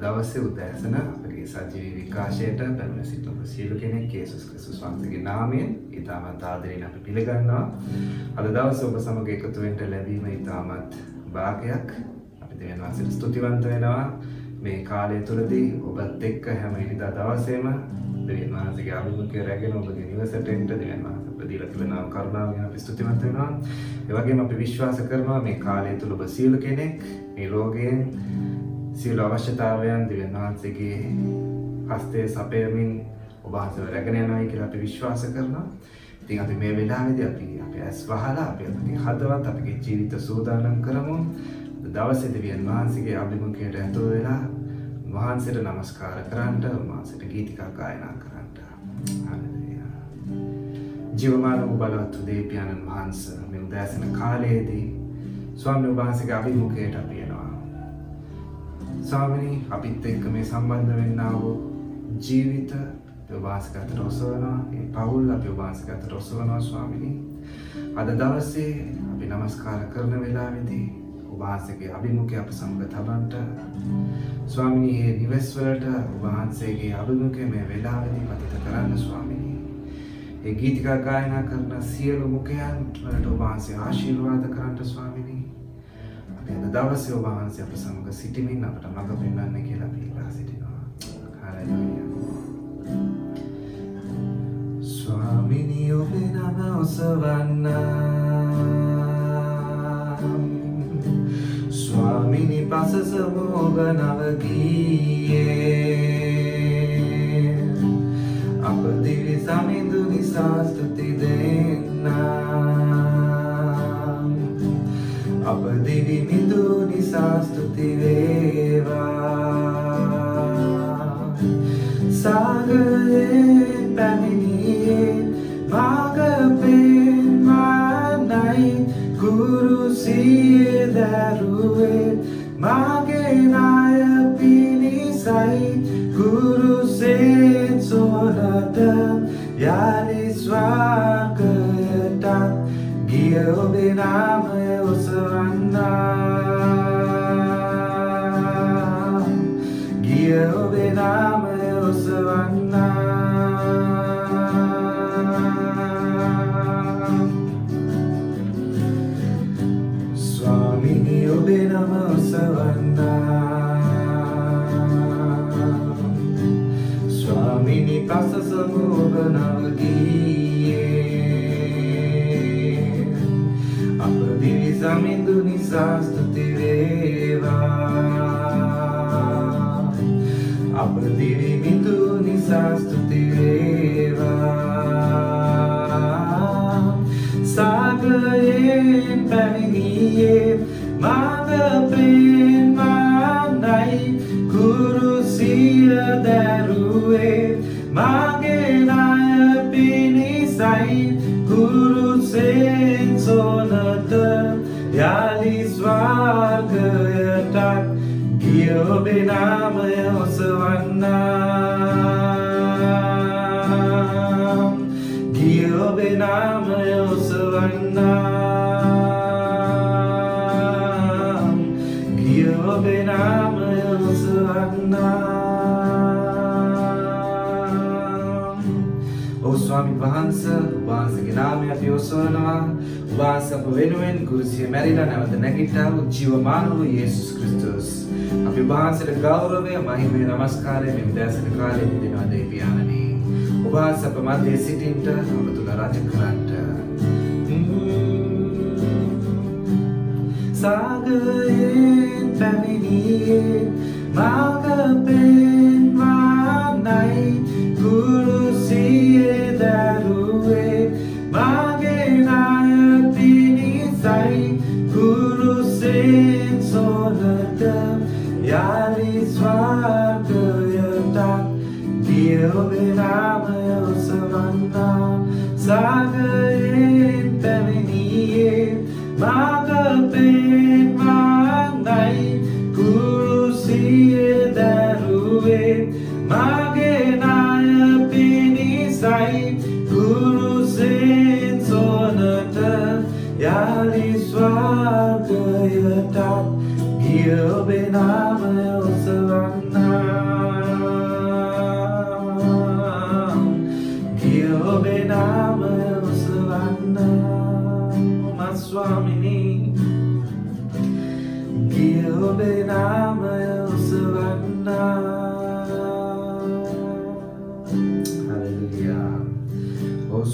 හොඳයි අද දවසේ උදෑසන අපගේ සජීවී විකාශයට පැමිණ සිටින ඔබ සියලු කෙනෙක් යේසුස් ක්‍රිස්තුස් වහන්සේගේ නාමයෙන් ඊටමත් ආදරයෙන් අපි පිළිගන්නවා. අද දවසේ ඔබ සමග එකතු වෙන්න ලැබීම ඊටමත් භාගයක්. අපි දෙවියන් වහන්සේට ස්තුතිවන්ත වෙනවා. මේ කාලය තුළදී ඔබත් එක්ක හැම ඉරිදා දවසේම දෙවියන් වහන්සේගේ අභිමුඛය රැගෙන ඔබගේ නිවසට එන්න දෙවියන් වහන්සේ ප්‍රදීලා තිබෙනා කරුණාව ගැන අපි ස්තුතිවන්ත වෙනවා. ඒ වගේම අපි විශ්වාස කරනවා මේ කාලය තුළ ඔබ සියලු කෙනෙක් මේ රෝගයෙන් සියලු අවශ්‍යතාවයන් දෙවියන් වහන්සේගේ හස්තය සපයමින් ඔබ වහන්සේව රැගෙන යනවා කියලා අපි විශ්වාස කරනවා. ඉතින් අපි මේ වෙලාවේදී අපි අපේ ඇස් වහලා අපි අපගේ හදවත් අපගේ ජීවිත සූදානම් කරමු. දවසේ දෙවියන් වහන්සේගේ අභිමුඛයට ඇතුල් වෙලා වහන්සේට নমස්කාර කරන්නට, වහන්සේට ගීතිකා ගායනා කරන්නට. හalleluya. ජීවමාන වූ බලවත් උදේ පියාණන් වහන්සේ මේ උදෑසන කාලයේදී ස්වාමීන් වහන්සේගේ අභිමුඛයට අපි එනවා. ස්වාමිනී අපිත් එක්ක මේ සම්බන්ධ වෙන්නා වූ ජීවිත ඔබාසගතට ඔසවනවා. ඒ පවුල් අපි ඔබාසගතට ඔසවනවා ස්වාමිනී. අද දවසේ අපි නමස්කාර කරන වෙලාවේදී ඔබහන්සේගේ අභිමුඛය අප සමග තබන්ට ස්වාමිනී ඒ නිවෙස්වලට ඔබහන්සේගේ අභිමුඛය මේ වෙලාවේදී පතිත කරන්න ස්වාමිනී. ඒ ගීතිකා ගායනා කරන සියලු මුඛයන් වලට ඔබහන්සේ ආශිර්වාද කරන්න ස්වාමිනී. අද දවසේ ඔබ වහන්සේ අප සමග සිටිමින් අපට මඟ පෙන්වන්න කියලා අපි ඉල්ලා සිටිනවා. හalleluya. ස්වාමිනී ඔබේ නම ඔසවන්න ස්වාමිනී පසසම ඔබ නව ගීයේ අප දිවි සමිඳු නිසා ස්තුති දෙන්නා අප දිවි මිදු නිසා ස්තුති වේවා. සාගරේ පැමිණියේ මාග පෙන්වන්නයි කුරුසියේ දරුවේ. මාගේ නාය පිණිසයි කුරුසෙන් සොනට යාලි ස්වාගයට ගිය ඔබේ නාමය ඔසවන්නා ගිය ඔබේ නාමය ඔසවන්නා ස්වාමිනී ඔබේ නම ඔසවන්නා ස්වාමිනී පසසම ඔබ නවගීයේ දිවි සමිඳු වහන්සේ අප වෙනුවෙන් කුරුසිය මැරිලා නැවත නැගිට්ටා වූ ජීවමාන වූ යේසුස් ක්‍රිස්තුස්. අපි වහන්සේට ගෞරවය මහිමය නමස්කාරය මේ උදෑසන කාලයේ දෙනවා දෙවියන්නි ඔබ වහන්සේ අප මැදේ සිටින්ට ඔබ තුල රජ කරන්ට සාගරයෙන් පැමිණියේ මාග පෙන්වන්නයි කුරුසියේ දරුවේ. කුරුසෙන් සොනට යාලි ස්වර්ගයට ගිය ඔබේ නාමය ඔසවන්නා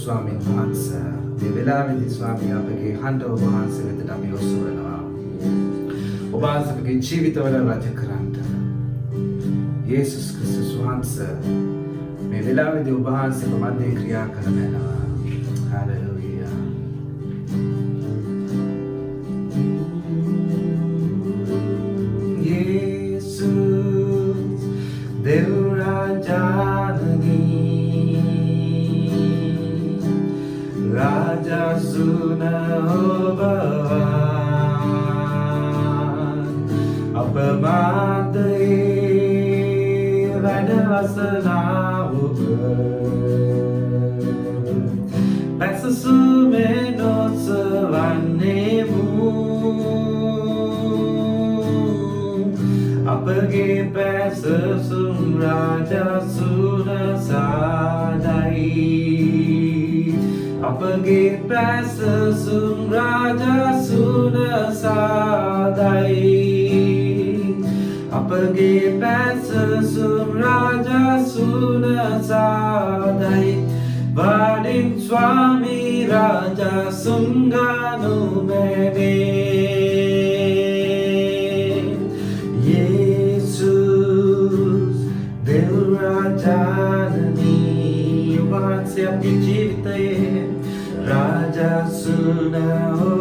ස්වාමීන් වහන්ස මේ වෙලාවේදී ස්වාමී අපගේ හඬ ඔබ වහන්සේ වෙතට අපි ඔසවනවා ඔබ වහන්සේගේ ජීවිතවල රජ කරන්න. යේසුස් ක්‍රිස්තුස් වහන්සේ මේ වෙලාවේදී ඔබ වහන්සේම මැදේ ක්‍රියා කරනවා. රාජසුන ඔබවන් අපමාදයේ වැඩවසනා ඔබ පැසසුමේ නොත්සවන්නේමු අපගේ පැසසුම් රාජසුන සාදයි. අපගේ පැසසුම් Swami Raja Sunganu मैंने Jesus, Deus Raja o Vatsia Pitivite, Raja Sunao.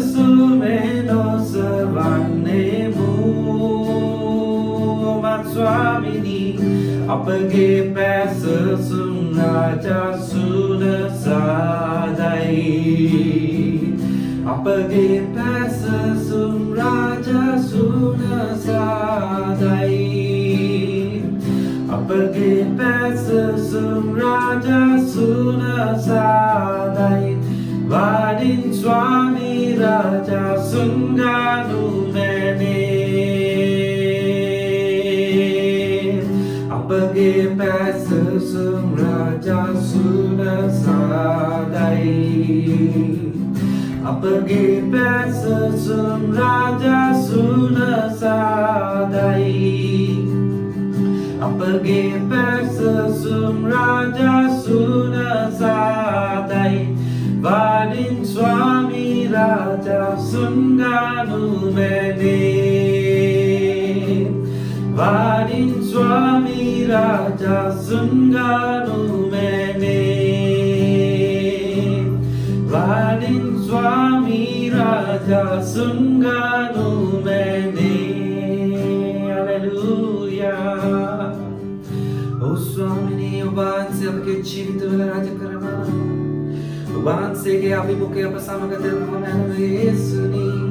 පැසසුමේ නොසවන්නේමු මත්ස්වාමිනී අපගේ පැසසුම් රාජසුන සාදයි අපගේ පැසසුම් රාජසුන සාදයි අපගේ පැසසුම් රාජසුන සාදයි පැසසුම් රාජසුන සාදයි අපගේ පැසසුම් රාජසුන සාදයි අපගේ පැසසුම් රාජසුන සාදයි වඩින් ස්වාමී රාජසුන්ගනු මැනේ වඩින් ස්වාමී රාජසුන්ගනු මැනේ වඩින් ස්වාමී රාජසුන්ගනු මැනේ අලලුයා ඔව් ස්වාමිනී ඔබ වහන්සේ අපගේ ජීවිතවල රාජ කරනවා ඔබ වහන්සේගේ අභිමුඛය අප සමග දෙවන යේසුනී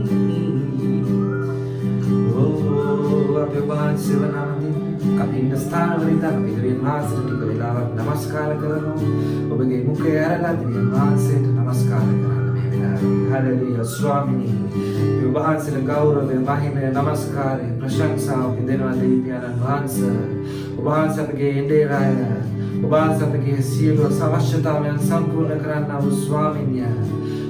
ඕ අපේ ඔබ වහන්සේ වනාමදී අපි ඉන්න ස්ථානවල ඉඳන් අපි දෙවියන් වහන්සේට ටික වෙලාවක් නමස්කාර කරනවා. ඔබගේ මුඛය ඇරලා දෙවියන් වහන්සේට නමස්කාර කරන්න මේ වෙලාවේ. හලෙලුයා ස්වාමිනී. ඔබ වහන්සේට ගෞරවය මහිමය නමස්කාරය ප්‍රශංසාව අපි දෙනවා දෙවියන් වහන්සේ. ඔබ වහන්සේ අපගේ එඬේරාය ඔබ වහන්සේ අපගේ සියලු අවශ්‍යතාවයන් සම්පූර්ණ කරන්නා වූ ස්වාමින්ය.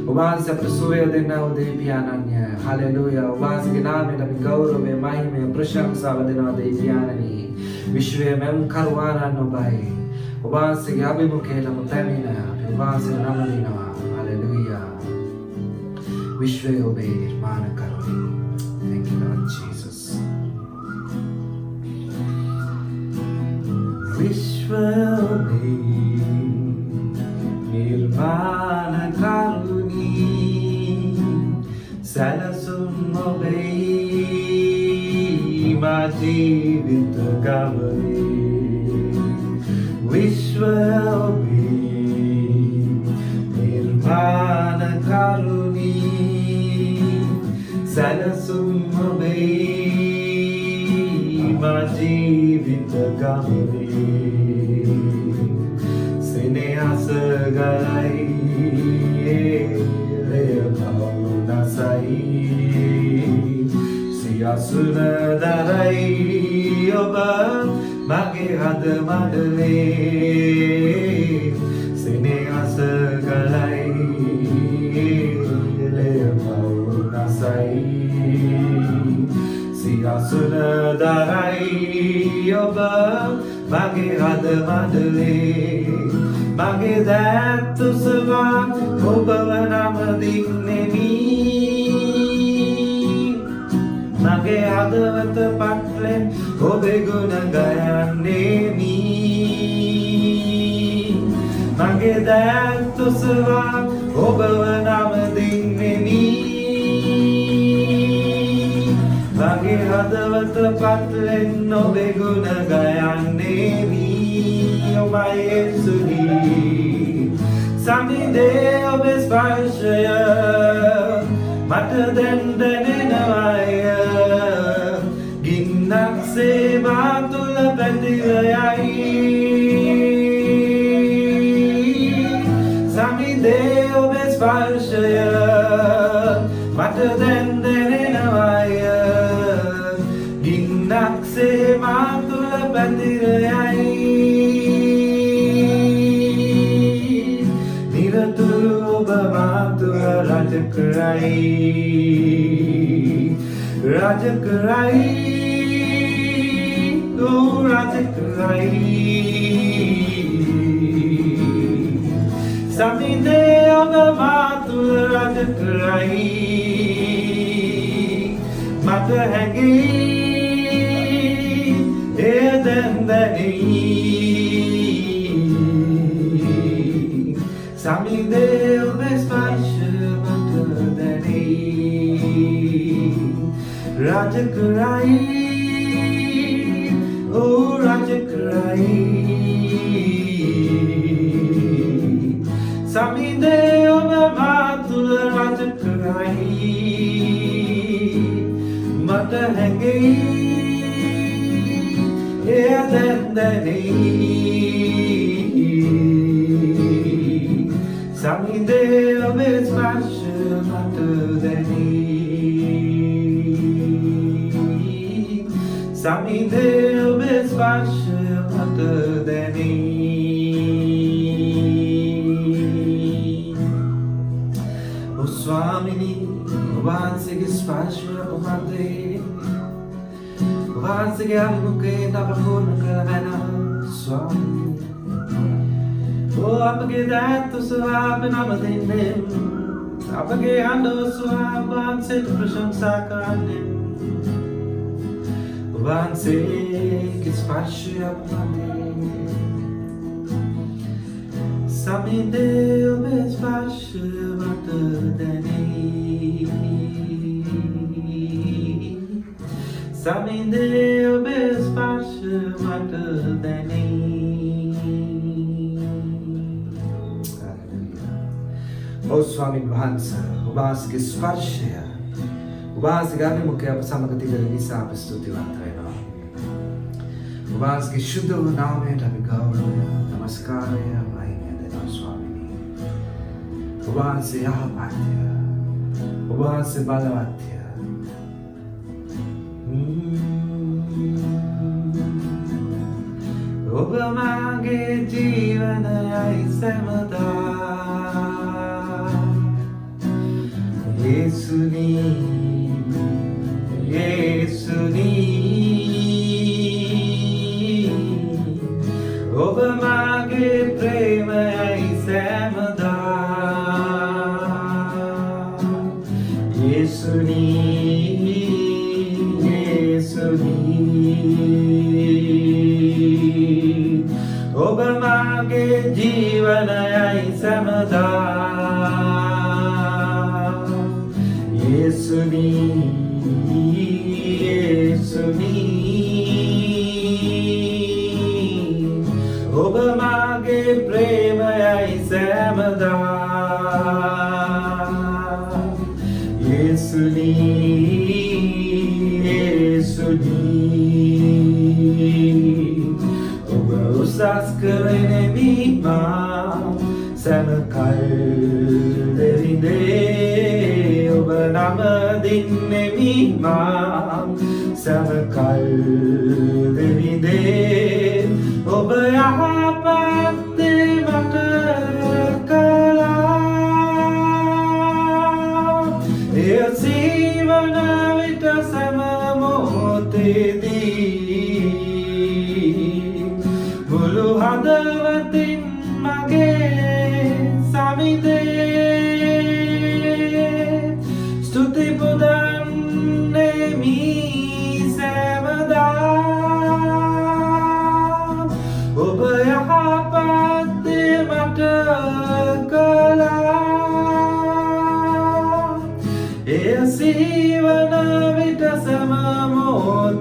ඔබ වහන්සේ අපට සුවය දෙන්නා වූ දෙවියන්ය හලෙලුයා. ඔබ වහන්සේගේ නාමයට අපි ගෞරවය මහිමය ප්‍රශංසාව දෙනවා දෙවියන්නි විශ්වයේ මෙම් කරුවානන් ඔබයි. ඔබ වහන්සේගේ අභිමුඛයටම පැමිණ අපි ඔබ වහන්සේට නම දෙනවා හලෙලුයා. විශ්වයේ ඔබේ නිර්මාණ කරුණි Thank you Lord Jesus. විශ්වයේ නිර්මාණ කරුණි සැලසුම් ඔබේ මා ජීවිත ගමනේ. විශ්ව ඔබේ නිර්මාණ කරුණි සැලසුම් ඔබේ මා ජීවිත ගමනේ සෙනෙහස ගලයි සියසුන දරයි ඔබ මගේ හද මඩලේ සිනහස ගලයි එලය පවුනසයි සියසුන දරයි ඔබ මගේ හද මඩලේ මගේ දැත්තුසවා ඔබව නමදික්නෙමී පටලෙන් ඔබෙගුණ ගයන්නේමී මගේ දැත්තුසවා ඔබව නමදික්නෙමී මගේ හදවත පටලෙන් ඔබෙගුණ ගයන්නේමී. ඔබයේසුනී සමිදේ ඔබේ ස්පර්ශය මට දැන් දැනෙනවය. ගින්නක්සේ මා තුළ පැතිරයයි සමිදේ ඔබේ ස්පර්ශය මට දැන් දැනෙනවය ගින්නක්සේ මා තුළ පැතිරයයි නිරතුරු ඔබ මාතුව රජ කරයි රජ කරයි ඕ රජ කරයි සමිදේ ඔබ මාතුව රජ කරයි මට හැඟී එය දැන් දැනී සමිදේ ඔබේ ස්පර්ශ මට දැනේ රජ කරයි සමිදේ ඔබ මාතුළ රජ කරයි මට හැඟෙයි එය දැන් දැනේ සමිදේ ඔබේ ස්පර්ශ මට දැනේ සමිදේ ඔබේ ස්පර්ශය ඔබන්දේ ඔබවහන්සේගේ අභිමුඛේ අප පූර්ණ කරවැන ස්වාමිනී ඕ අපගේ දැත්තු ස්වාප නම දෙන්නේ අපගේ හඬ ස්වාභාන්සේට ප්‍රශංසා කරන්නේ ඔබන්සේගේ ස්පර්ශය අපමතේ සමිදේ ඔබේ ස්පර්ශ මට දැනේ සමිදේ ඔබේ ස්පර්ශ මට දැනේ ඔව් ස්වාමීන් වහන්ස ඔබාසගේ ස්පර්ශය ඔබාසගේ අභිමුඛය අප සමග තිබෙන නිසා අප ස්තුතිවන්ත වෙනවා ඔබාසගේ ශුද්ධ වූ නාමයට අපි ගෞරවය නමස්කාරය මහිමය දෙනවා ස්වාමිනී ඔබවහන්සේ යහපත්ය ඔබවහන්සේ බලවත්ය ඔබ මගේ ජීවනයයි සැමදා. ඒසුනී ඒසුනී ඔබ මගේ ප්‍රේමයයි සැමදා. ඒසුනී ඔබ මාගේ ජීවනයයි සැමදා. යේසුනී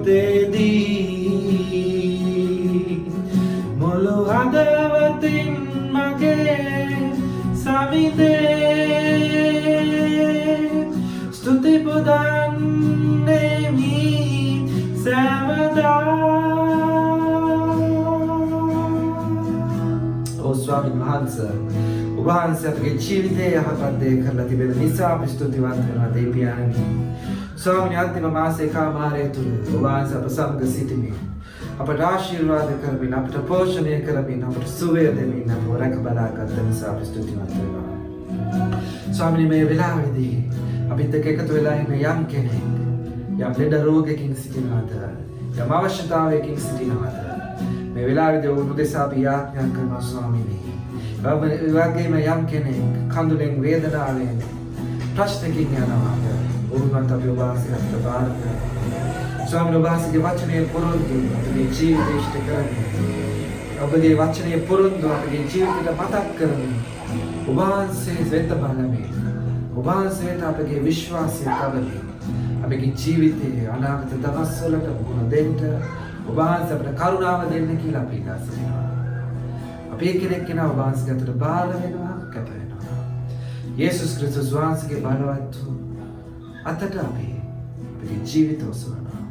මොහොතේදී මුළු හදවතින් මගේ සමිතේ ස්තුති පුදන්නෙමි සැවදා ඕ ස්වාමීන් වහන්ස. උබහන්ස අපගේ ජීවිතය යහපත් දේ කරලා තිබෙන නිසා අපි ස්තුතිවන්ත වෙනවා දෙවියන්නි ස්වාමීන් අන්තිම මාසේ කාමාරය තුල උබහන්ස අප සමග සිටිමින් අපට ආශිර්වාද කරමින් අපට පෝෂණය කරමින් අපට සුවය දෙමින් අපව රැක බලාගත් නිසා අපි ස්තුතිවන්ත වෙනවා. ස්වාමිනී මේ වෙලාවේදී අපිත් එක්ක එකතු වෙලා ඉන්න යම් කෙනෙක් යම් ලෙඩ රෝගයකින් සිටිනවද? යම් අවශ්‍යතාවයකින් සිටිනවද? මේ වෙලාවේදී ඔවුන් උදෙසා අපි යාඥා කරනවා ස්වාමිනී. ඒ වගේම යම් කෙනෙක් කඳුලෙන් වේදනාවෙන් ප්‍රශ්නකින් යනවාද? ඔවුන්වත් අපි ඔබ ආසයට බාර කරනවා ස්වාමීන් වහන්සේගේ වචනය පුරුදු අපගේ ජීවිතය ඉෂ්ට කරගන්න ඔබගේ වචනය පුරුදු අපගේ ජීවිතයට මතක් කරමින් ඔබ වහන්සේ වෙත බලමින් ඔබ වහන්සේට අපගේ විශ්වාසය තබමින් අපගේ ජීවිතයේ අනාගත දවස්වලට මුහුණ දෙන්න ඔබ වහන්සේ අපට කරුණාව දෙන්න කියලා අපි ඉල්ලා සිටිනවා. අපි කෙනෙක් කෙනා ඔබ වහන්සේ අතට බාර වෙනවා කැප වෙනවා. යේසුස් ක්‍රිස්තුස් වහන්සේගේ බලවත් වූ අතට අපි අපගේ ජීවිත ඔසවනවා.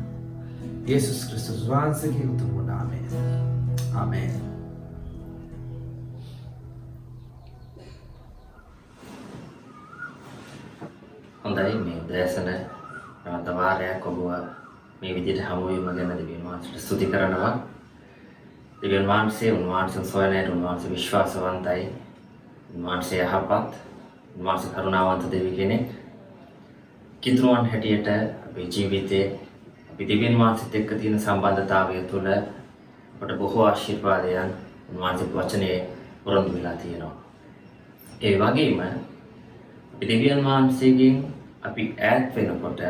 යේසුස් ක්‍රිස්තුස් වහන්සේගේ උතුම් වූ නාමයෙන්. ආමේන්. හොඳයි මේ දේශන නැවත වාරයක් ඔබව මේ විදිහට හමුවීම ගැන දෙවියන් වහන්සේට ස්තුති කරනවා. දෙවියන් වහන්සේ උන්වහන්සේ සොයනයට උන්වහන්සේ විශ්වාසවන්තයි. උන්වහන්සේ යහපත්, උන්වහන්සේ කරුණාවන්ත දෙවි කෙනෙක්. කිතුරුවන් හැටියට අපේ ජීවිතේ අපි දෙවියන් වහන්සේත් එක්ක තියෙන සම්බන්ධතාවය තුළ අපට බොහෝ ආශිර්වාදයන් උන්වහන්සේ වචනේ පොරොන්දු වෙලා තියෙනවා. ඒ වගේම අපි දෙවියන් වහන්සේගෙන් අපි ඈත් වෙනකොට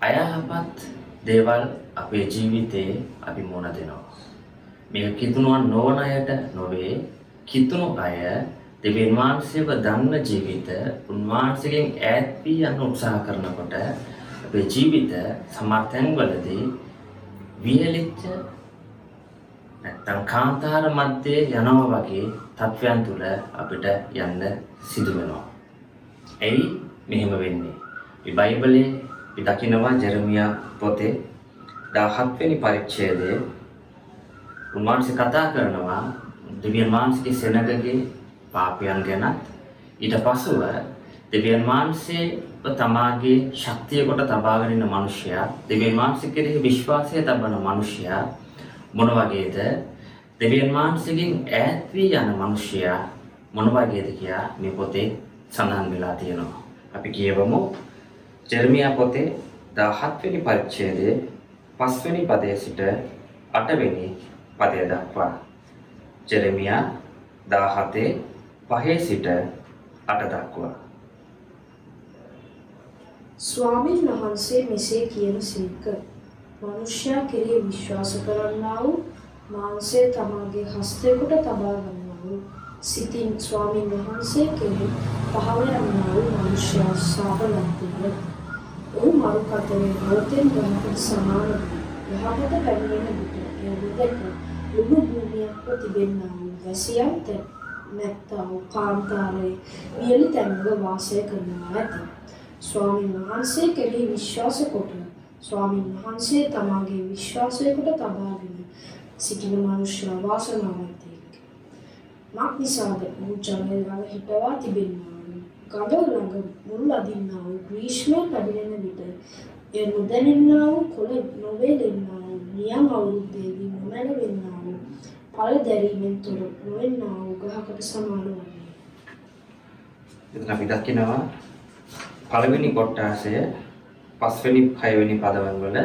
අයහපත් දේවල් අපේ ජීවිතේ අපි මුණ දෙනවා. මේක කිතුණුවන් නොවන අයට නොවේ කිතුණු අය දෙවියන් වහන්සේව දන්න ජීවිත උන්වහන්සේගෙන් ඈත් වී යන්න උත්සාහ කරනකොට අපේ ජීවිත සමර්ථන්වලදී වියලිච්ච නැත්තම් කාන්තාර මැද්දේ යනවා වගේ තත්වයන් තුල අපිට යන්න සිදු වෙනවා. එයි මෙහෙම වෙන්නේ. මේ බයිබලයේ අපි දකිනවා ජෙරමියා පොතේ 17 වෙනි පරිච්ඡේදයේ උන්වහන්සේ කතා කරනවා දෙවියන් වහන්සේගේ සෙනගගේ පාපයන් ගැනත් ඊට පසුව දෙවියන් වහන්සේ තමාගේ ශක්තිය කොට තබාගෙන ඉන්න මිනිසයා දෙවියන් වහන්සේ කෙරෙහි විශ්වාසය තබන මිනිසයා මොන වගේද දෙවියන් වහන්සේගෙන් ඈත් වී යන මිනිසයා මොන වගේද කියලා මේ පොතේ සඳහන් වෙලා තියෙනවා. අපි කියවමු ජෙරමියා පොතේ 17 වෙනි පරිච්ඡේදයේ 5 වෙනි පදයේ සිට 8 වෙනි පදය දක්වා. ජෙරමියා 17 5 සිට 8 දක්වා. ස්වාමීන් වහන්සේ මෙසේ කියන සේක. මනුෂ්‍යයා කෙරෙහි විශ්වාස කරන්නා වූ මාංශය තමාගේ හස්තයකට තබා ගන්නා වූ සිතින් ස්වාමීන් වහන්සේ කෙරෙහි පහව යන්නා වූ මනුෂ්‍යයා සාහලන්තිය. ඔහු මරු කතරේ ගෞතෙන් ගමකට සමාන යහපත පැමිණෙන විට එය දෙක ලුණු භූමියක්ව තිබෙන්නා වූ වැසියන්ට නැත්තා වූ කාන්තාරයේ වියලි තැන්වල වාසය කරනවා ඇත. ස්වාමීන් වහන්සේ කෙරෙහි විශ්වාස කොට ස්වාමීන් වහන්සේ තමාගේ විශ්වාසයකට තබාගෙන සිටින මනුෂ්‍ය වාසනාවන්තයෙක්. මක් නිසාද වූ ජනය ළඟ හිටවා තිබෙනවා. ගඟ ළඟ මුල් අදින්නා වූ ග්‍රීෂ්මය පැමිණෙන විට එය නොදැනෙන්නා වූ කොළ නොවේලෙන්නා වූ නියම් අවුරුද්දේදී නොමැනවෙන්නා වූ පල දැරීමෙන් තොර නොවෙන්නා වූ ගහකට සමාන වන්නේ. එතන අපි දකිනවා පළවෙනි කොටාසය පස්වෙනි හයවෙනි පදවන් වල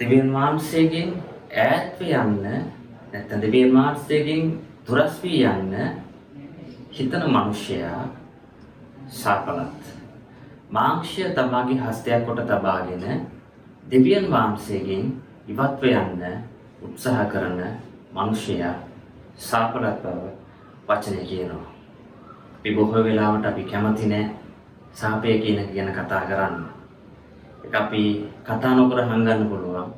දෙවියන් වහන්සේගෙන් ඈත් වී යන්න නැත්නම් දෙවියන් වහන්සේගෙන් දුරස් වී යන්න හිතන මිනිසයා සාපලත් මාංශය තමාගේ හස්තයක් කොට තබාගෙන දෙවියන් වහන්සේගෙන් ඉවත්ව යන්න උත්සාහ කරන මිනිසයා සාපලත් බව වචනේ කියනවා. අපි බොහෝ වෙලාවට අපි කැමති නෑ සාපය කියන එක ගැන කතා කරන්න. ඒක අපි කතා නොකර හංගන්න පුළුවන්.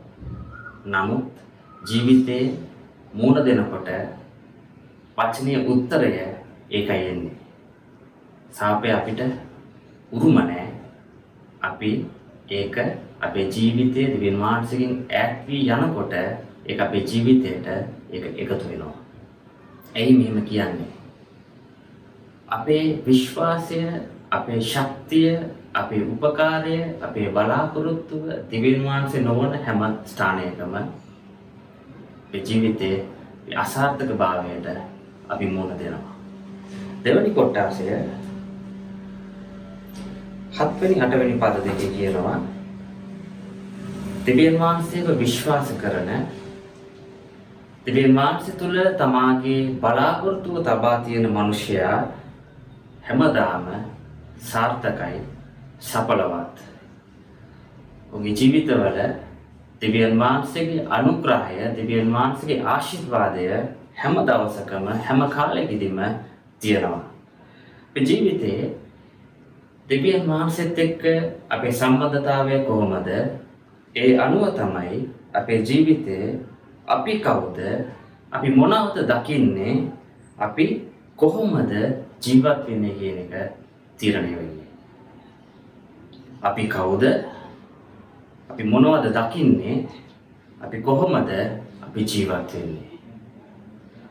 නමුත් ජීවිතේ මූණ දෙනකොට වචනීය උත්තරය ඒකයි එන්නේ. සාපය අපිට උරුම නෑ. අපි ඒක අපේ ජීවිතයේ දිව්‍ය මානසිකින් ඈත් වී යනකොට ඒක අපේ ජීවිතයට ඒක එකතු වෙනවා. ඇයි මෙහෙම කියන්නේ? අපේ විශ්වාසය, අපේ ශක්තිය, අපේ උපකාරය, අපේ බලාපොරොත්තුව දිව්‍යන් වහන්සේ නොවන හැම ස්ථානයකම අපේ ජීවිතයේ අසාර්ථක භාවයට අපි මුහුණ දෙනවා. දෙවැනි කොටාසය හත්වෙනි අටවෙනි පද දෙකේ කියනවා දිව්‍යන් වහන්සේව විශ්වාස කරන දිව්‍යන් වහන්සේ තුල තමාගේ බලාපොරොත්තුව තබා තියෙන මිනිසයා හැමදාම සාර්ථකයි සඵලවත්. ඔහුගේ ජීවිතවල දිව්‍යන් වහන්සේගේ අනුග්‍රහය, දිව්‍යන් වහන්සේගේ ආශිර්වාදය හැම දවසකම හැම කාලෙකදීම තියෙනවා. අපේ ජීවිතේ දෙවියන් වහන්සේත් එක්ක අපේ සම්බන්ධතාවය කොහොමද? ඒ අනුව තමයි අපේ ජීවිතේ අපි කවුද? අපි මොනවද දකින්නේ? අපි කොහොමද ජීවත් වෙන්නේ කියන එක තීරණය වෙන්නේ. අපි කවුද? අපි මොනවද දකින්නේ? අපි කොහොමද අපි ජීවත් වෙන්නේ?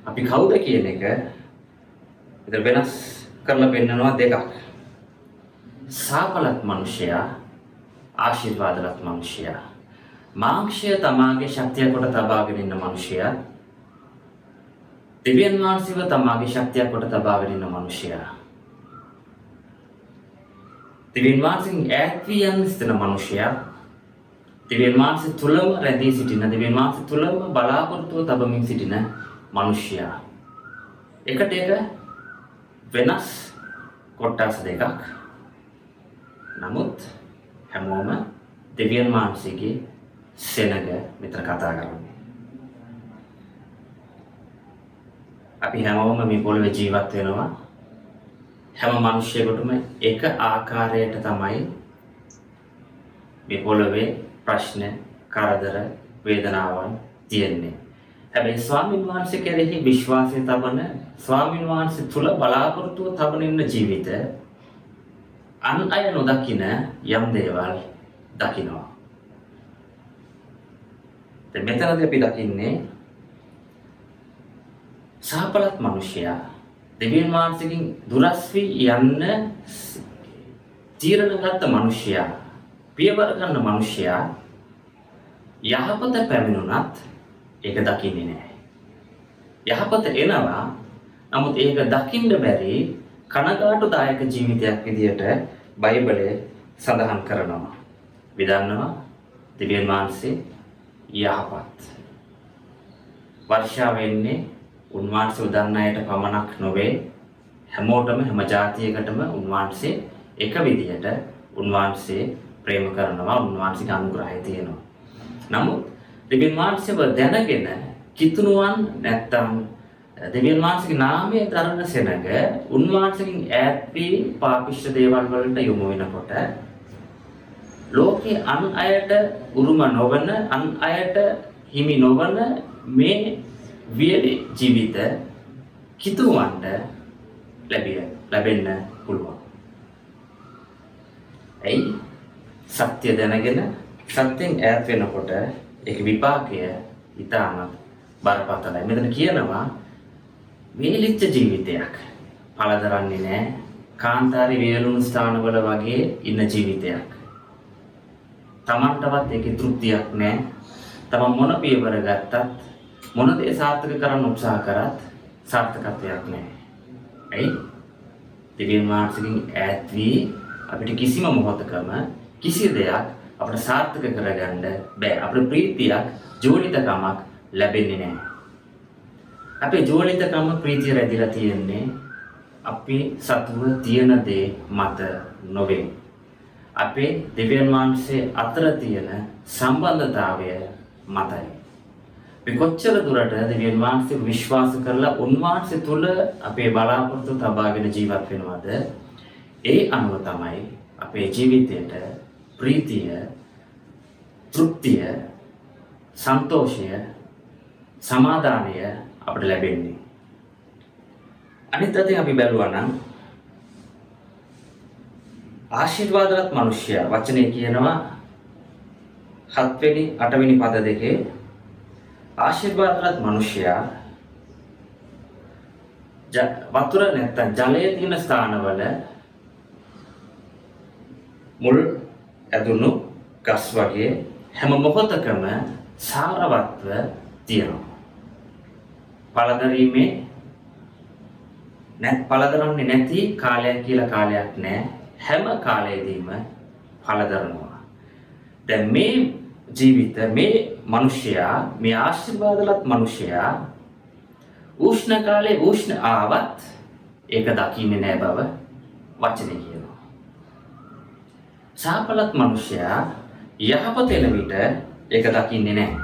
අපි කවුද කියන එක විතර වෙනස් කරලා පෙන්නනවා දෙකක්. සාපලත් මිනිසයා ආශිර්වාදලත් මිනිසයා මාංශය තමාගේ ශක්තිය කොට තබාගෙන ඉන්න මිනිසයා දෙවියන් වහන්සේව තමාගේ ශක්තිය කොට තබාගෙන ඉන්න මිනිසයා දෙවියන් වහන්සේගෙන් ඈත් වී යන්න සිටින මිනිසයා දෙවියන් වහන්සේ තුලම රැඳී සිටින දෙවියන් වහන්සේ තුලම බලාපොරොත්තුව තබමින් සිටින මිනිසයා එකට එක වෙනස් කොටස් දෙකක්. නමුත් හැමෝම දෙවියන් වහන්සේගේ සෙනග මෙතන කතා කරන්නේ. අපි හැමෝම මේ පොළවේ ජීවත් වෙනවා. හැම මිනිහෙකුටම එක ආකාරයට තමයි මේ පොළවේ ප්‍රශ්න, කරදර, වේදනාවන් තියෙන්නේ. හැබැයි ස්වාමීන් වහන්සේ කෙරෙහි විශ්වාසය තබන ස්වාමීන් වහන්සේ තුල බලාපොරොත්තුව තබන ඉන්න ජීවිත අන් අය නොදකින යම් දේවල් දකිනවා. දැන් මෙතනදී අපි දකින්නේ සහපලත් මිනිසයා දෙවියන් වහන්සේගෙන් දුරස් වී යන්න තීරණ ගත්ත මිනිසයා පියවර ගන්න මිනිසයා යහපත පැමිණුණත් ඒක දකින්නේ නැහැ. යහපත එනවා නමුත් ඒක දකින්න බැරි කනගාටුදායක ජීවිතයක් විදියට බයිබලය සඳහන් කරනවා. විදන්නවා දෙවියන් වහන්සේ යහපත්. වර්ෂාව වෙන්නේ උන්වහන්සේ උදන්න අයට පමණක් නොවේ හැමෝටම හැම ජාතියකටම උන්වහන්සේ එක විදියට උන්වහන්සේ ප්‍රේම කරනවා උන්වහන්සේගේ අනුග්‍රහය තියෙනවා. නමුත් දෙවියන් වහන්සේව දැනගෙන කිතුණුවන් නැත්තම් දෙවියන් වහන්සේගේ නාමය දරන සෙනග උන්වහන්සේගෙන් ඈත් වී පාපිෂ්ඨ දේවල් වලට යොමු වෙනකොට ලෝකේ අන් අයට උරුම නොවන අන් අයට හිමි නොවන මේ වියලි ජීවිත කිතුවන්ට ලැබිය ලැබෙන්න පුළුවන්. ඇයි? සත්‍ය දැනගෙන සත්‍යෙන් ඈත් වෙනකොට ඒක විපාකය ඊටම බරපතලයි. මෙතන කියනවා වේලිච්ච ජීවිතයක්. පළදරන්නේ නැහැ. කාන්තාරේ වේලුණු ස්ථානවල වගේ ඉන්න ජීවිතයක්. Tamanටවත් ඒකේ තෘප්තියක් නැහැ. තමන් මොන පියවර ගත්තත් මොන දේ සාර්ථක කරන්න උත්සාහ කරත් සාර්ථකත්වයක් නැහැ. ඇයි? දිව්‍යන් මානසිකින් ඈත් වී අපිට කිසිම මොහොතකම කිසි දෙයක් අපිට සාර්ථක කරගන්න බෑ. අපිට ප්‍රීතියක්, ජෝලිතකමක් ලැබෙන්නේ නැහැ. අපේ ජෝලිතකම ප්‍රීතිය රැඳිලා තියෙන්නේ අපි සතුව තියෙන දේ මත නොවේ. අපේ දෙවියන් වහන්සේ අතර තියෙන සම්බන්ධතාවය මතයි. අපි කොච්චර දුරට දෙවියන් වහන්සේ විශ්වාස කරලා උන්වහන්සේ තුල අපේ බලාපොරොත්තු තබාගෙන ජීවත් වෙනවද? ඒ අනුව තමයි අපේ ජීවිතයට ප්‍රීතිය, තෘප්තිය, සන්තෝෂය, සමාදානය අපිට ලැබෙන්නේ. අනිත් අතින් අපි බැලුවා නම් ආශිර්වාදවත් මිනිසයා වචනේ කියනවා හත්වෙනි අටවෙනි පද දෙකේ ආශිර්වාදවත් මිනිසයා ජ- වතුර නැත්තම් ජලය තියෙන ස්ථානවල මුල් ඇදුණු ගස් වගේ හැම මොහොතකම සාරවත්ව තියෙනවා. පළදරීමේ නැත් පළදරන්නේ නැති කාලයක් කියලා කාලයක් නැහැ. හැම කාලෙදීම පළදරනවා. දැන් මේ ජීවිත මේ මිනිසයා මේ ආශිර්වාදලත් මිනිසයා උෂ්ණ කාලේ උෂ්ණ ආවත් ඒක දකින්නේ නැහැ බව වචනේ කියනවා. සාපලත් මිනිසයා යහපත එන විට ඒක දකින්නේ නැහැ.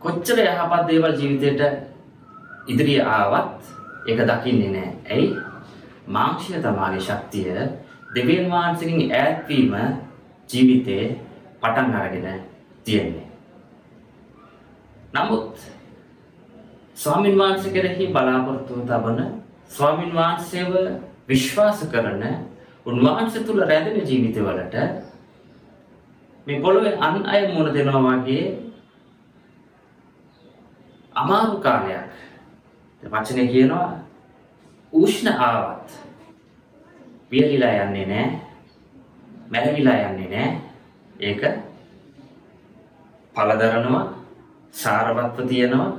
කොච්චර යහපත් දේවල් ජීවිතේට ඉදිරිය ආවත් ඒක දකින්නේ නැහැ. ඇයි? මාංශය තමයි ශක්තිය දෙවියන් වහන්සේගෙන් ඈත් වීම ජීවිතේ පටන් අරගෙන තියෙන්නේ. නමුත් ස්වාමින් වහන්සේ කෙරෙහි බලාපොරොත්තු තබන ස්වාමින් වහන්සේව විශ්වාස කරන උන්වහන්සේ තුල රැඳෙන ජීවිතවලට මේ පොළොවේ අන් අය මුණ දෙනවා වගේ අමාරු කාලයක්. වචනේ කියනවා උෂ්ණ ආවත්. වියලිලා යන්නේ නැහැ. මැරවිලා යන්නේ නැහැ. ඒක පළදරනවා සාරවත්ව තියෙනවා.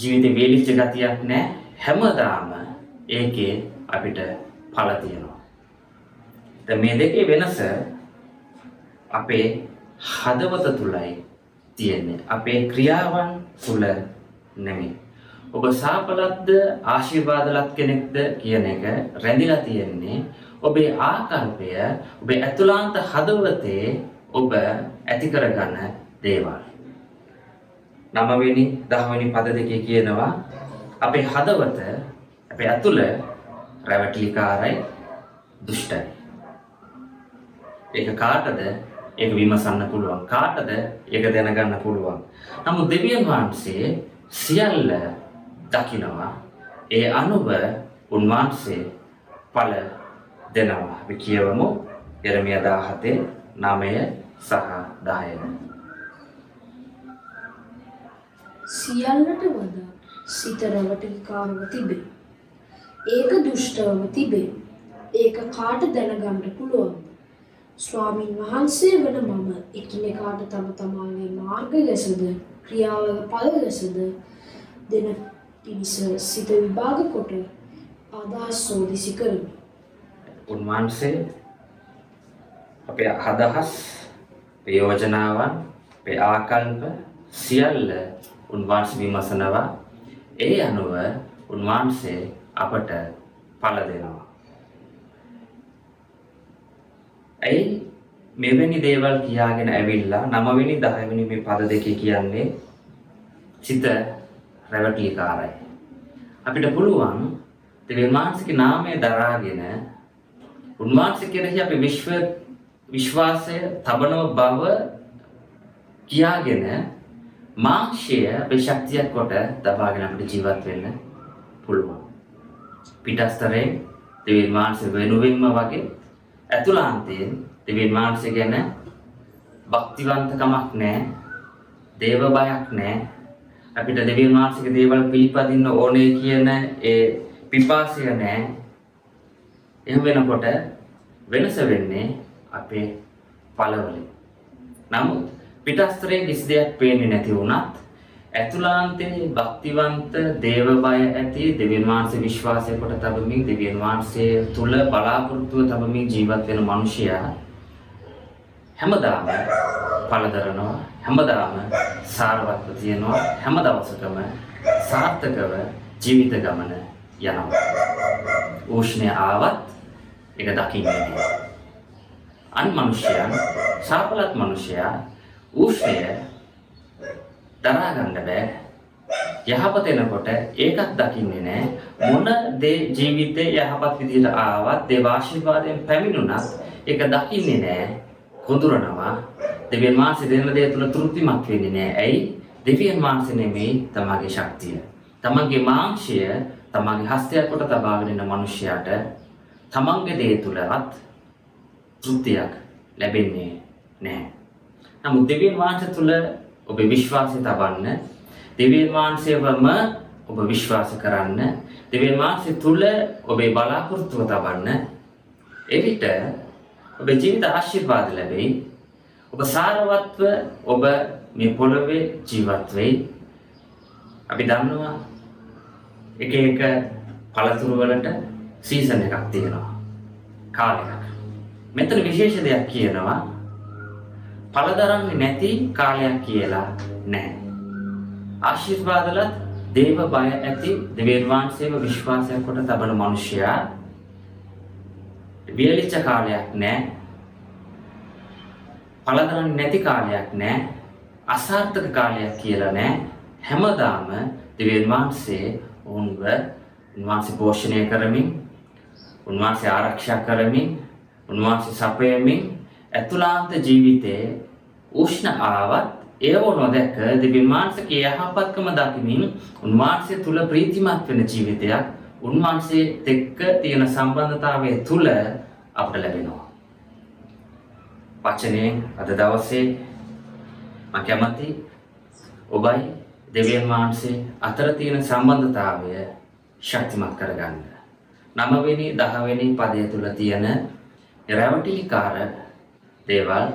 ජීවිතේ වේලිච්ච ගතියක් නැහැ හැමදාම ඒකේ අපිට ඵල තියෙනවා. දැන් මේ දෙකේ වෙනස අපේ හදවත තුලයි තියෙන්නේ. අපේ ක්‍රියාවන් තුල නෙමෙයි. ඔබ සාපලත්ද ආශිර්වාදලත් කෙනෙක්ද කියන එක රැඳිලා තියෙන්නේ ඔබේ ආකල්පය ඔබේ ඇතුළාන්ත හදවතේ ඔබ ඇති කරගන්න දේවල්. නවවෙනි දහවෙනි පද දෙකේ කියනවා අපේ හදවත අපේ ඇතුළ රැවටිලිකාරයි දුෂ්ටයි. ඒක කාටද ඒක විමසන්න පුළුවන්. කාටද ඒක දැනගන්න පුළුවන්. නමුත් දෙවියන් වහන්සේ සියල්ල දකිනවා. ඒ අනුව උන්වහන්සේ ඵල දෙනවා. අපි කියවමු යරමියා 17 9 සහ 10. සියල්ලට වඩා සිත රැවටිලිකාරව තිබේ. ඒක දුෂ්ටවම තිබේ. ඒක කාට දැනගන්න පුළුවන්ද? ස්වාමින් වහන්සේ වන මම එකිනෙකාට තම තමාගේ මාර්ග ලෙසද ක්‍රියාවක ඵල ලෙසද දෙන පිණිස සිත විභාග කොට අදහස් සෝදිසි කරමි. උන්වහන්සේ අපේ අදහස්, අපේ යෝජනාවන්, අපේ ආකල්ප සියල්ල උන්වහන්සේ විමසනවා. ඒ අනුව උන්වහන්සේ අපට ඵල දෙනවා. ඇයි මෙවැනි දේවල් කියාගෙන ඇවිල්ලා නවවෙනි දහවෙනි මේ පද දෙකේ කියන්නේ සිත රැවටිලිකාරයි. අපිට පුළුවන් දෙවියන් වහන්සේගේ නාමය දරාගෙන උන්වහන්සේ කෙරෙහි අපි විශ්ව විශ්වාසය තබනව බව කියාගෙන මාක්ෂය අපේ ශක්තියක් කොට තබාගෙන අපිට ජීවත් වෙන්න පුළුවන්. පිටස්තරේ දෙවියන් වහන්සේ වෙනුවෙන්ම වගේ ඇතුළාන්තයෙන් දෙවියන් වහන්සේ ගැන භක්තිවන්තකමක් නැහැ. දේව බයක් නැහැ. අපිට දෙවියන් වහන්සේගේ දේවල් පිළිපදින්න ඕනේ කියන ඒ පිපාසය නැහැ. එහෙම වෙනකොට වෙනස වෙන්නේ අපේ පළවලින්. නමුත් පිටස්තරයේ කිසි දෙයක් පේන්නේ නැති වුණත් ඇතුළාන්තයේ භක්තිවන්ත දේව බය ඇති දෙවියන් වහන්සේ විශ්වාසය කොට තබමින් දෙවියන් වහන්සේ තුල බලාපොරොත්තුව තබමින් ජීවත් වෙන මිනිසයා හැමදාම පළදරනවා හැමදාම සාරවත්ව තියනවා හැම දවසකම සාර්ථකව ජීවිත ගමන යනවා. උෂ්ණය ආවත් ඒක දකින්නේ නෑ අන් මිනිසයන් සාපලත් මිනිසයා උෂ්ණය දරා ගන්න බෑ. යහපත එනකොට ඒකත් දකින්නේ නෑ මොන දේ ජීවිතේ යහපත් විදිහට ආවත් දේව ආශිර්වාදයෙන් පැමිණුණත් ඒක දකින්නේ නෑ කොඳුරනවා දෙවියන් වහන්සේ දෙන දේ තුල තෘප්තිමත් වෙන්නේ නෑ ඇයි දෙවියන් වහන්සේ නෙමෙයි තමගේ ශක්තිය තමන්ගේ මාංශය තමන්ගේ හස්තය කොට තබාගෙන ඉන්න මිනිසයාට තමන්ගේ දේ තුලවත් තෘප්තියක් ලැබෙන්නේ නැහැ. නමුත් දෙවියන් වහන්සේ තුල ඔබ විශ්වාසය තබන්න, දෙවියන් වහන්සේවම ඔබ විශ්වාස කරන්න, දෙවියන් වහන්සේ තුල ඔබේ බලාපොරොත්තුව තබන්න. එවිට ඔබේ ජීවිත ආශිර්වාද ලැබෙයි. ඔබ සාරවත්ව ඔබ මේ පොළොවේ ජීවත් වෙයි. අපි දන්නවා එක එක පළතුරු වලට සීසන් එකක් තියෙනවා. කාලයක්. මෙතන විශේෂ දෙයක් කියනවා පළදරන්නේ නැති කාලයක් කියලා නැහැ. ආශිර්වාදලත් දේව බය ඇති දෙවියන් වහන්සේව විශ්වාසයක් කොට තබන මිනිසයා වියලිච්ච කාලයක් නැහැ. පළදරන්නේ නැති කාලයක් නැහැ. අසාර්ථක කාලයක් කියලා නැහැ. හැමදාම දෙවියන් වහන්සේ ඔවුන්ව උන්වහන්සේ පෝෂණය කරමින් උන්වහන්සේ ආරක්ෂා කරමින් උන්වහන්සේ සපයමින් ඇතුළාන්ත ජීවිතයේ උෂ්ණ ආවත් ඒව නොදැක දෙවියන් වහන්සේගේ යහපත්කම දකිමින් උන්වහන්සේ තුල ප්‍රීතිමත් වෙන ජීවිතයක් උන්වහන්සේත් එක්ක තියෙන සම්බන්ධතාවය තුල අපට ලැබෙනවා. වචනයෙන් අද දවසේ මම කැමති ඔබයි දෙවියන් වහන්සේ අතර තියෙන සම්බන්ධතාවය ශක්තිමත් කරගන්න. 9 වෙනි 10 වෙනි පදය තුල තියෙන රැවටිලිකාර දේවල්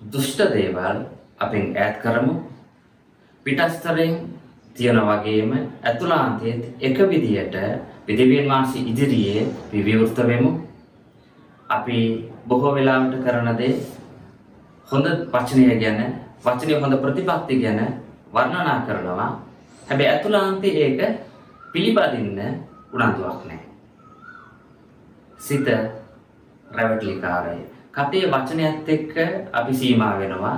දුෂ්ට දේවල් අපෙන් ඈත් කරමු පිටස්තරෙන් තියන වගේම ඇතුළාන්තයේත් එක විදියට විදිවියන් වහන්සේ ඉදිරියේ විවෘත වෙමු අපි බොහෝ වෙලාවට කරන දේ හොඳ වචනය ගැන වචනය හොඳ ප්‍රතිපත්ති ගැන වර්ණනා කරනවා හැබැයි ඇතුළාන්තයේ ඒක පිළිපදින්න උනන්දුවක් නැහැ සිත රැවටිලිකාරයි. කටේ වචනයත් එක්ක අපි සීමා වෙනවා.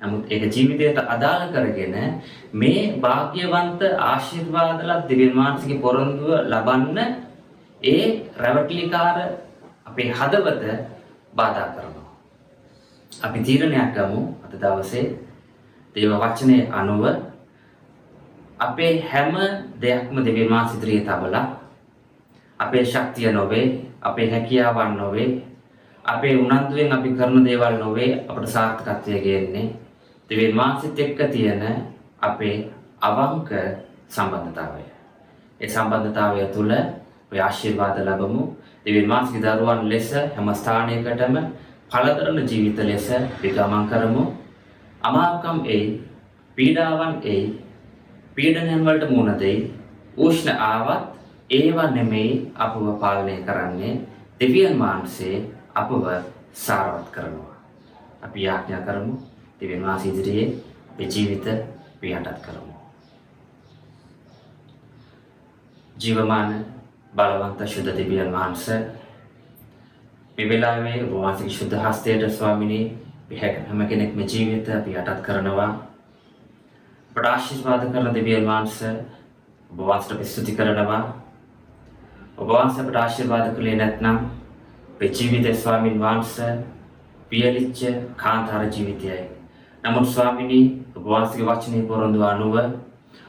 නමුත් ඒක ජීවිතයට අදාළ කරගෙන මේ වාක්‍යවන්ත ආශිර්වාදලත් දෙවියන් වහන්සේගේ පොරොන්දුව ලබන්න ඒ රැවටිලිකාර අපේ හදවත බාධා කරනවා. අපි තීරණයක් ගමු අද දවසේ දේව වචනේ අනුව අපේ හැම දෙයක්ම දෙවියන් වහන්සේ ඉදිරියේ තබලා අපේ ශක්තිය නොවේ අපේ හැකියාවන් නොවේ අපේ උනන්දුවෙන් අපි කරන දේවල් නොවේ අපට සාර්ථකත්වය ගේන්නේ දෙවියන් වහන්සේත් එක්ක තියෙන අපේ අවංක සම්බන්ධතාවය. ඒ සම්බන්ධතාවය තුළ ඔය ආශිර්වාද ලැබමු. දෙවියන් වහන්සේගේ දරුවන් ලෙස හැම ස්ථානයකටම පළදරන ජීවිත ලෙස විගමන් කරමු. අමාරුකම් එයි, පීඩාවන් එයි, පීඩනයන් වලට මුහුණ දෙයි. උෂ්ණ ආවත් ඒවා නෙමෙයි අපව පාලනය කරන්නේ දෙවියන් වහන්සේ අපව සාරවත් කරනවා. අපි යාඥා කරමු දෙවියන් වහන්සේ ඉදිරියේ අපේ ජීවිත පියටත් කරමු. ජීවමාන බලවන්ත ශුද්ධ දෙවියන් වහන්සේ මේ වෙලාවේ ඔබ වහන්සේගේ ශුද්ධ හස්තයට ස්වාමිනී පිහැක හැම කෙනෙක්ම ජීවිත අපි යටත් කරනවා. අපට ආශිර්වාද කරන දෙවියන් වහන්සේ ඔබ වහන්සේට අපි ස්තුති කරනවා. ඔබ වහන්සේ අපට ආශිර්වාද කළේ නැත්නම් අපේ ජීවිතේ ස්වාමින් වහන්සේ පියලිච්ච කාන්තාර ජීවිතයයි. නමුත් ස්වාමිනී ඔබ වහන්සේගේ වචනේ පොරොන්දු අනුව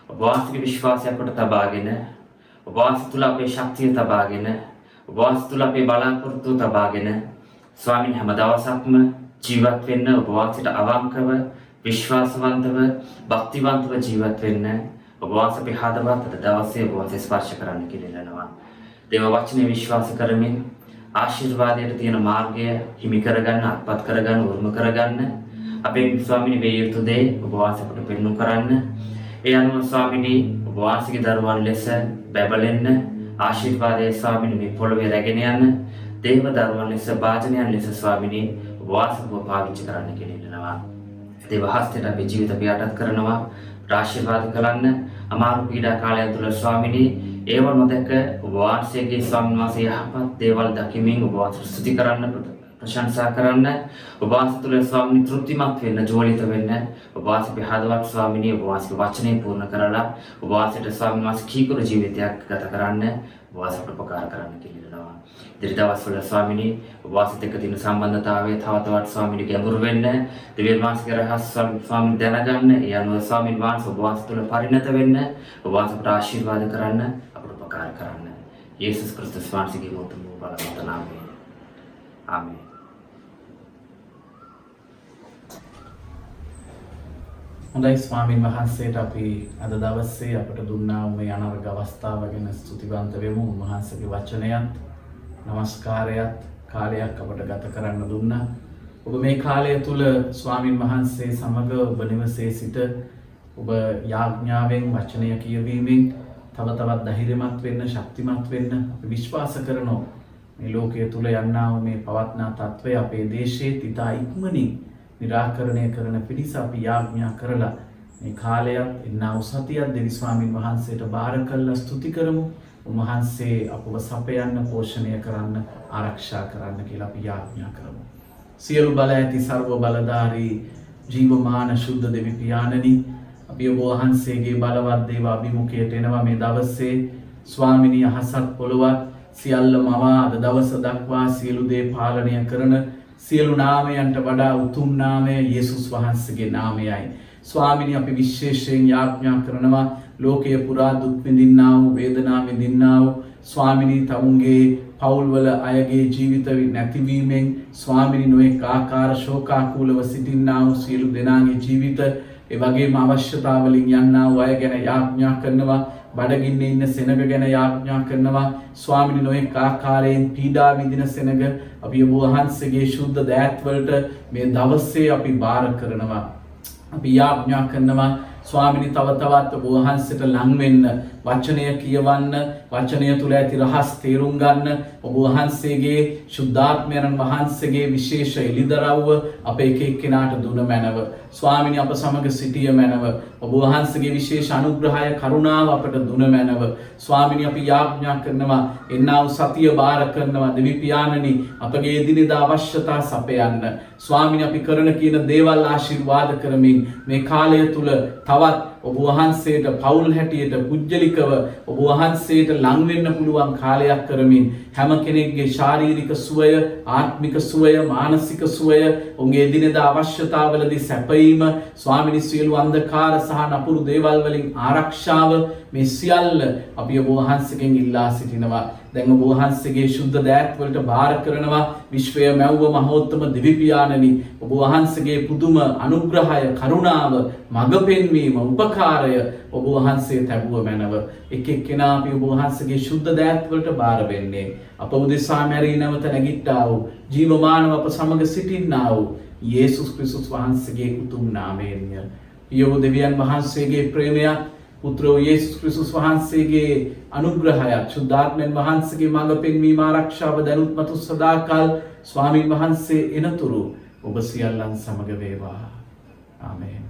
ඔබ වහන්සේගේ විශ්වාසයක් කොට තබාගෙන ඔබ වහන්සේ තුල අපේ ශක්තිය තබාගෙන ඔබ වහන්සේ තුල අපේ බලාපොරොත්තු තබාගෙන ස්වාමින් හැම දවසක්ම ජීවත් වෙන්න ඔබ වහන්සේට අවංකව විශ්වාසවන්තව භක්තිවන්තව ජීවත් වෙන්න ඔබ වහන්සේ අපේ හදවත් අද දවසේ ඔබ වහන්සේ ස්පර්ශ කරන්න කියලා ඉල්ලනවා. දේව වචනේ විශ්වාස කරමින් ආශිර්වාදයට තියෙන මාර්ගය හිමි කරගන්න, අත්පත් කරගන්න, උරුම කරගන්න අපේ ස්වාමිනී වේ යුතු දේ ඔබ වහන්සේ අපට පෙන්වු කරන්න. ඒ අනුව ස්වාමිනී ඔබ වහන්සේගේ දරුවන් ලෙස බැබලෙන්න ආශිර්වාදයේ ස්වාමිනී මේ පොළවේ රැගෙන යන්න දේව දරුවන් ලෙස වාජනයන් ලෙස ස්වාමිනී ඔබ වහන්සේව පාවිච්චි කරන්න කියලා ඉල්ලනවා. දේව හස්තයට අපේ ජීවිත පියාටත් කරනවා ආශිර්වාද කරන්න අමාරු පීඩා කාලය තුළ ස්වාමිනී ඒව නොදැක ඔබ වහන්සේගේ ස්වාමීන් වහන්සේ යහපත් දේවල් දකිමින් ඔබ වහන්සේ ස්තුති කරන්න ප්‍රශංසා කරන්න. ඔබ වහන්සේ තුළ ස්වාමිනී තෘප්තිමත් වෙන්න ජෝලිත වෙන්න. ඔබ වහන්සේගේ හදවත් ස්වාමිනී ඔබ වහන්සේගේ වචනේ පූර්ණ කරලා ඔබ වහන්සේට ස්වාමීන් වහන්සේ කීකරු ජීවිතයක් ගත කරන්න ඔබ වහන්සේට උපකාර කරන්න කියලා ඉදිරි දවස්වල ස්වාමිනී ඔබ වහන්සේත් එක්ක තියෙන සම්බන්ධතාවය තව තවත් ස්වාමිනී ගැඹුරු වෙන්න දෙවියන් වහන්සේගේ රහස් ස්වාමිනී දැනගන්න. ඒ අනුව ස්වාමින් වහන්සේ ඔබ වහන්සේ තුළ පරිණත වෙන්න ඔබ වහන්සේට ආශිර්වාද කරන්න අපට උපකාර කරන්න. යේසුස් ක්‍රිස්තුස් වහන්සේගේ උතුම් බලවත් නාමයෙන්. ආමේන්. හොඳයි ස්වාමින් වහන්සේට අපි අද දවස්සේ අපට දුන්නා වූ මේ අනර්ග අවස්ථාව ගැන ස්තුතිවන්ත වෙමු. උන්වහන්සේගේ වචනයත් නමස්කාරයත් කාලයක් අපට ගත කරන්න දුන්නා. ඔබ මේ කාලය තුල ස්වාමින් වහන්සේ සමග ඔබ නිවසේ සිට ඔබ යාඥාවෙන් වචනය කියවීමෙන් තව තවත් ධෛර්යමත් වෙන්න, ශක්තිමත් වෙන්න අපි විශ්වාස කරනවා. මේ ලෝකයේ තුල යන්නා වූ මේ පවත්නා తත්වය අපේ දේශයේ තිතා ඉක්මනින් නිරාකරණය කරන පිණිස අපි යාඥා කරලා මේ කාලයත් එන්නා වූ සතියත් දෙවි ස්වාමින් වහන්සේට බාර කළා ස්තුති කරමු. උන්වහන්සේ අපව සපයන්න පෝෂණය කරන්න ආරක්ෂා කරන්න කියලා අපි යාඥා කරමු. සියලු බල ඇති සර්ව බලධාරී ජීවමාන ශුද්ධ දෙවි පියාණනි අපි ඔබ වහන්සේගේ බලවත් දේව අභිමුඛයට එනවා මේ දවසේ ස්වාමිනී අහසත් පොළොවත් සියල්ල මවා අද දවස දක්වා සියලු දේ පාලනය කරන සියලු නාමයන්ට වඩා උතුම් නාමය යේසුස් වහන්සේගේ නාමයයි. ස්වාමිනී අපි විශේෂයෙන් යාඥා කරනවා ලෝකයේ පුරා දුක් විඳින්නා වූ වේදනා විඳින්නා වූ ස්වාමිනී තමුන්ගේ පවුල්වල අයගේ ජීවිත නැතිවීමෙන් ස්වාමිනී නොඑක ආකාර ශෝකාකූලව සිටින්නා වූ සියලු දෙනාගේ ජීවිත ඒ වගේම අවශ්‍යතාවලින් යන්නා වූ අය ගැන යාඥා කරනවා බඩගින්න ඉන්න සෙනග ගැන යාඥා කරනවා. ස්වාමිනි නොයෙක් ආකාරයෙන් පීඩා විඳින සෙනග අපි ඔබ වහන්සේගේ ශුද්ධ දෑත්වලට මේ දවස්සේ අපි බාර කරනවා. අපි යාඥා කරනවා. ස්වාමිනි තව තවත් ඔබ වහන්සේට ලං වෙන්න වචනය කියවන්න වචනය තුළ ඇති රහස් තේරුම් ගන්න ඔබ වහන්සේගේ ශුද්ධාත්මයණන් වහන්සේගේ විශේෂ එළිදරව්ව අප එක එක්කෙනාට දුන මැනව. ස්වාමිනි අප සමග සිටිය මැනව. ඔබ වහන්සේගේ විශේෂ අනුග්‍රහය කරුණාව අපට දුන මැනව. ස්වාමිනි අපි යාඥා කරනවා එන්නාව සතිය බාර කරනවා දෙවි පියාණනි අපගේ එදිනෙදා අවශ්‍යතා සපයන්න. ස්වාමිනි අපි කරන කියන දේවල් ආශිර්වාද කරමින් මේ කාලය තුල තවත් ඔබ වහන්සේට පවුල් හැටියට පුද්ගලිකව ඔබ වහන්සේට ලංවෙන්න පුළුවන් කාලයක් කරමින් හැම කෙනෙක්ගේ ශාරීරික සුවය ආත්මික සුවය මානසික සුවය උන්ගේ දිනෙදා අවශ්‍යතාවලදී සැපීම ස්වාමිනි සියලු අන්ධකාර සහ නපුරු දේවල් වලින් ආරක්ෂාව මේ සියල්ල අපි ඔබ වහන්සේගෙන් ඉල්ලා සිටිනවා. දැන් ඔබ වහන්සේගේ ශුද්ධ දෑත් වලට බාර කරනවා විශ්වය මැව්ව මහෝත්තම දිවිපියාණනි ඔබ වහන්සේගේ පුදුම අනුග්‍රහය කරුණාව මඟ පෙන්වීම උපකාරය ඔබ වහන්සේ තැබුව මැනව. එක් එක්කෙනා අපි ඔබ වහන්සේගේ ශුද්ධ දෑත් වලට බාර වෙන්නේ. අප උදෙසා මැරී නැවත නැගිට්ටා වූ ජීවමානව අප සමග සිටින්නා වූ යේසුස් ක්‍රිස්තුස් වහන්සේගේ උතුම් නාමයෙන්ය. යෝ දෙවියන් වහන්සේගේ ප්‍රේමයක් පුත්‍රෝ යේසුස් ක්‍රිස්තුස් වහන්සේගේ අනුග්‍රහයත් ශුද්ධාත්මයන් වහන්සේගේ මඟ පෙන්වීම ආරක්ෂාව දැනුත් මතු සදාකල් ස්වාමින් වහන්සේ එනතුරු ඔබ සියල්ලන් සමග වේවා. ආමේන්.